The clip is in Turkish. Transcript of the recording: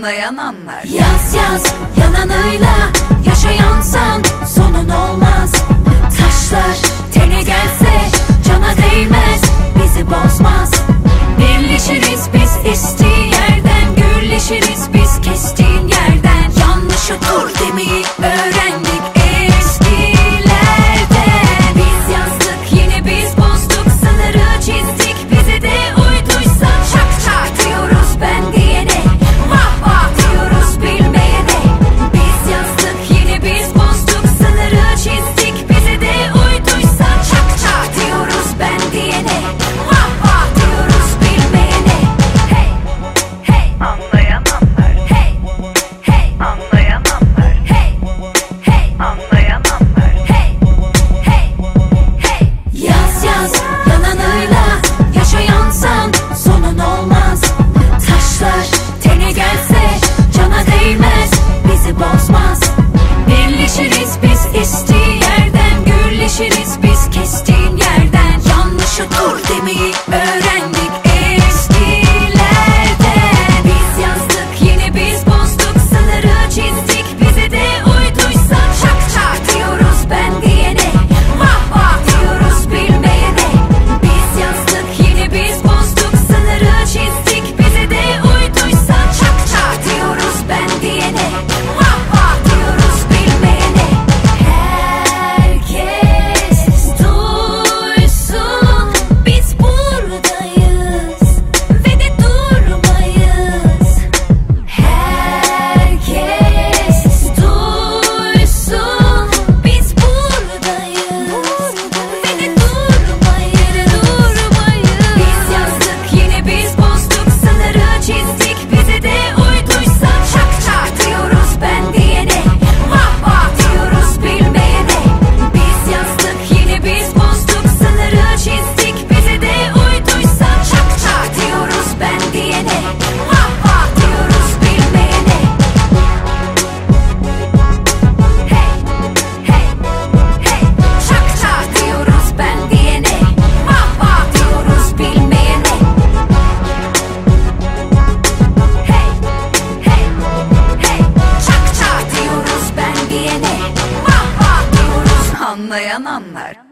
Anlayan anlar. Yaz yaz yaşayansan Anlayan anlar